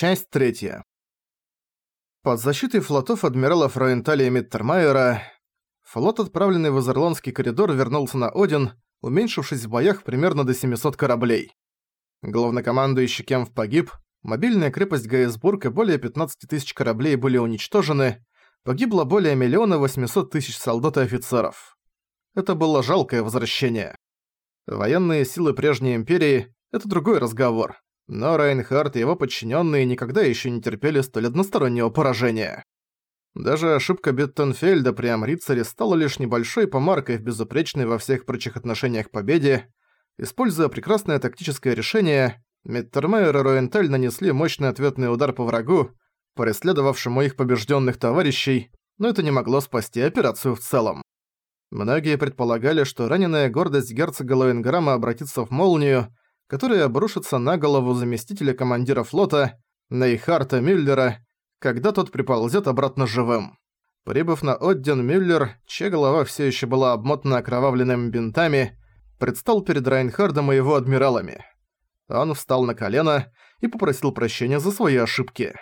Часть третья. Под защитой флотов адмиралов Роентали и Миттермайера флот, отправленный в Изерландский коридор, вернулся на Один, уменьшившись в боях примерно до 700 кораблей. Главнокомандующий Кемф погиб, мобильная крепость Гейсбург и более 15 тысяч кораблей были уничтожены, погибло более миллиона 800 тысяч солдат и офицеров. Это было жалкое возвращение. Военные силы прежней империи – это другой разговор. Но Райнхард и его подчиненные никогда еще не терпели столь одностороннего поражения. Даже ошибка Беттенфельда при Амрицаре стала лишь небольшой помаркой в безупречной во всех прочих отношениях победе. Используя прекрасное тактическое решение, Миттермайер и Роенталь нанесли мощный ответный удар по врагу, преследовавшему их побежденных товарищей, но это не могло спасти операцию в целом. Многие предполагали, что раненая гордость герцога Лоенграма обратится в молнию, которая обрушится на голову заместителя командира флота Нейхарта Мюллера, когда тот приползет обратно живым. Прибыв на Одден, Мюллер, чья голова все еще была обмотана окровавленными бинтами, предстал перед Райнхардом и его адмиралами. Он встал на колено и попросил прощения за свои ошибки.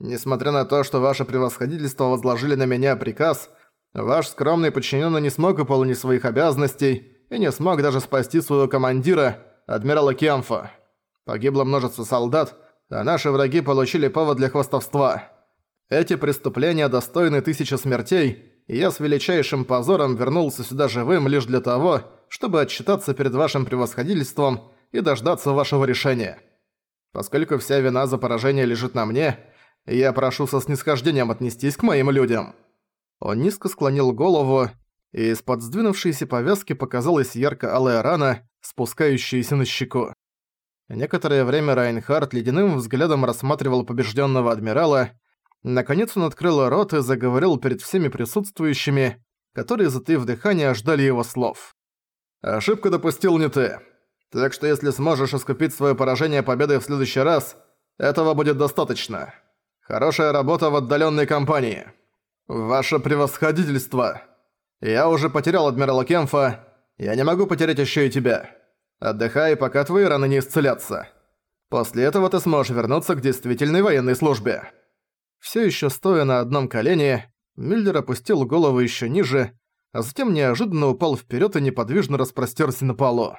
«Несмотря на то, что ваше превосходительство возложили на меня приказ, ваш скромный подчиненный не смог выполнить своих обязанностей и не смог даже спасти своего командира, адмирала Кемфа. Погибло множество солдат, а наши враги получили повод для хвастовства. Эти преступления достойны тысячи смертей, и я с величайшим позором вернулся сюда живым лишь для того, чтобы отчитаться перед вашим превосходительством и дождаться вашего решения. Поскольку вся вина за поражение лежит на мне, я прошу со снисхождением отнестись к моим людям». Он низко склонил голову, и из-под сдвинувшейся повязки показалась ярко-алая рана, спускающаяся на щеку. Некоторое время Райнхард ледяным взглядом рассматривал побежденного адмирала. Наконец он открыл рот и заговорил перед всеми присутствующими, которые, затаив дыхание, ждали его слов. «Ошибку допустил не ты. Так что если сможешь искупить свое поражение победой в следующий раз, этого будет достаточно. Хорошая работа в отдаленной кампании. Ваше превосходительство. Я уже потерял адмирала Кемфа, я не могу потерять еще и тебя. Отдыхай, пока твои раны не исцелятся. После этого ты сможешь вернуться к действительной военной службе». Все еще стоя на одном колене, Мюллер опустил голову еще ниже, а затем неожиданно упал вперед и неподвижно распростерся на полу.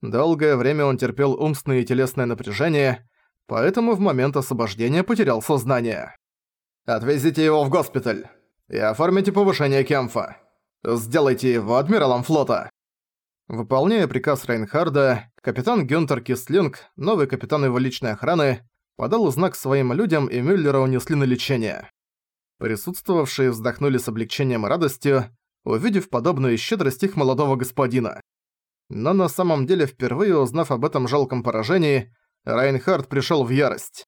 Долгое время он терпел умственное и телесное напряжение, поэтому в момент освобождения потерял сознание. «Отвезите его в госпиталь и оформите повышение Кемфа. Сделайте его адмиралом флота». Выполняя приказ Рейнхарда, капитан Гюнтер Кислинг, новый капитан его личной охраны, подал знак своим людям и Мюллера унесли на лечение. Присутствовавшие вздохнули с облегчением и радостью, увидев подобную щедрость их молодого господина. Но на самом деле, впервые узнав об этом жалком поражении, Райнхард пришел в ярость.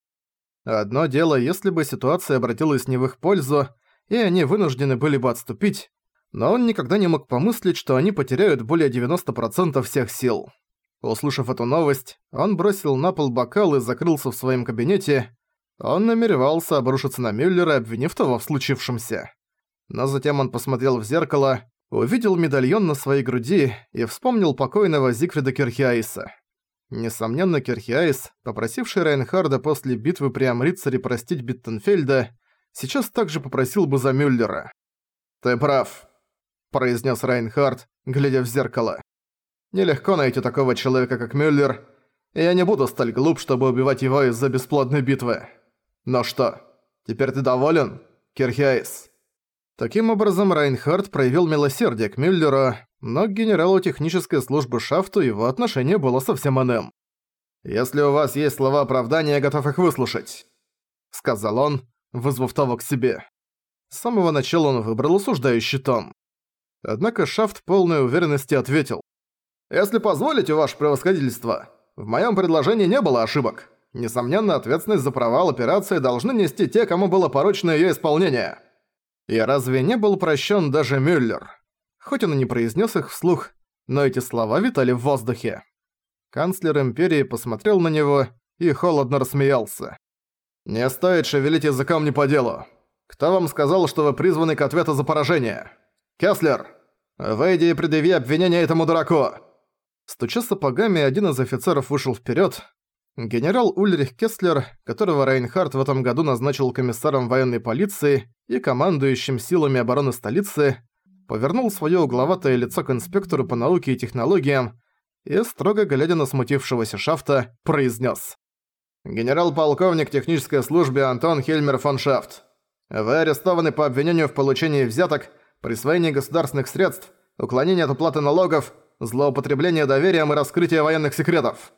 Одно дело, если бы ситуация обратилась не в их пользу, и они вынуждены были бы отступить, но он никогда не мог помыслить, что они потеряют более 90% всех сил. Услышав эту новость, он бросил на пол бокал и закрылся в своем кабинете. Он намеревался обрушиться на Мюллера, обвинив того в случившемся. Но затем он посмотрел в зеркало, увидел медальон на своей груди и вспомнил покойного Зигфрида Кирхиаиса. Несомненно, Кирхиаис, попросивший Рейнхарда после битвы при Амрицаре простить Биттенфельда, сейчас также попросил бы за Мюллера. «Ты прав», произнес Райнхард, глядя в зеркало. «Нелегко найти такого человека, как Мюллер, и я не буду столь глуп, чтобы убивать его из-за бесплодной битвы. Но что, теперь ты доволен, Кирхиаис?» Таким образом, Райнхард проявил милосердие к Мюллеру, но к генералу технической службы Шафту его отношение было совсем иным. «Если у вас есть слова оправдания, я готов их выслушать», — сказал он, вызвав того к себе. С самого начала он выбрал осуждающий тон. Однако Шафт полной уверенности ответил. «Если позволите, ваше превосходительство, в моем предложении не было ошибок. Несомненно, ответственность за провал операции должны нести те, кому было поручено ее исполнение». И разве не был прощен даже Мюллер? Хоть он и не произнес их вслух, но эти слова витали в воздухе. Канцлер Империи посмотрел на него и холодно рассмеялся. «Не стоит шевелить языком не по делу. Кто вам сказал, что вы призваны к ответу за поражение?» «Кеслер, выйди и предъяви обвинение этому дураку!» Стуча сапогами, один из офицеров вышел вперед. Генерал Ульрих Кеслер, которого Рейнхард в этом году назначил комиссаром военной полиции и командующим силами обороны столицы, повернул своё угловатое лицо к инспектору по науке и технологиям и, строго глядя на смутившегося Шафта, произнес: «Генерал-полковник технической службы Антон Хельмер фон Шафт, вы арестованы по обвинению в получении взяток, присвоении государственных средств, уклонении от уплаты налогов, злоупотреблении доверием и раскрытии военных секретов».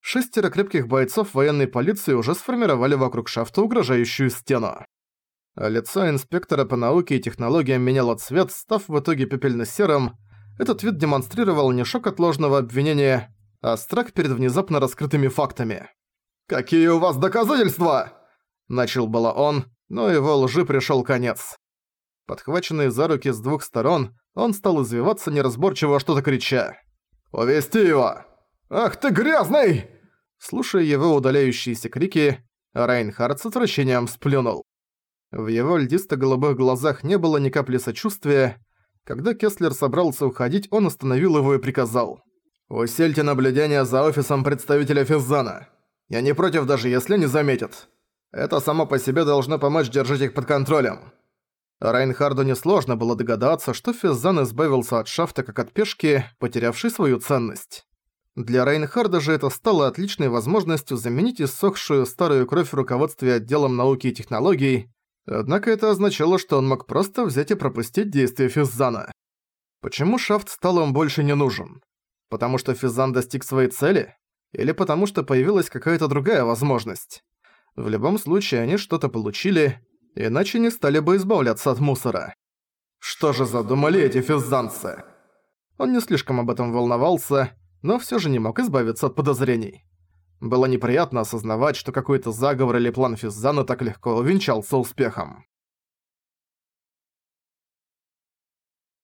Шестеро крепких бойцов военной полиции уже сформировали вокруг шафта угрожающую стену. лицо инспектора по науке и технологиям меняло цвет, став в итоге пепельно-серым. Этот вид демонстрировал не шок от ложного обвинения, а страх перед внезапно раскрытыми фактами. «Какие у вас доказательства?» Начал было он, но его лжи пришёл конец. Подхваченный за руки с двух сторон, он стал извиваться неразборчиво что-то крича. «Увести его!» «Ах ты грязный!» Слушая его удаляющиеся крики, Райнхард с отвращением сплюнул. В его льдисто-голубых глазах не было ни капли сочувствия. Когда Кеслер собрался уходить, он остановил его и приказал. «Усельте наблюдение за офисом представителя Физзана. Я не против, даже если не заметят. Это само по себе должно помочь держать их под контролем». Райнхарду несложно было догадаться, что Физзан избавился от шафта как от пешки, потерявшей свою ценность. Для Рейнхарда же это стало отличной возможностью заменить иссохшую старую кровь в руководстве отделом науки и технологий, однако это означало, что он мог просто взять и пропустить действия Физзана. Почему Шафт стал им больше не нужен? Потому что Физзан достиг своей цели? Или потому что появилась какая-то другая возможность? В любом случае они что-то получили, иначе не стали бы избавляться от мусора. Что же задумали эти физзанцы? Он не слишком об этом волновался, но все же не мог избавиться от подозрений. Было неприятно осознавать, что какой-то заговор или план Физзана так легко увенчался успехом.